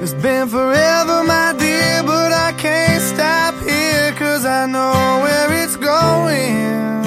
It's been forever, my dear, but I can't stop here, cause I know where it's going.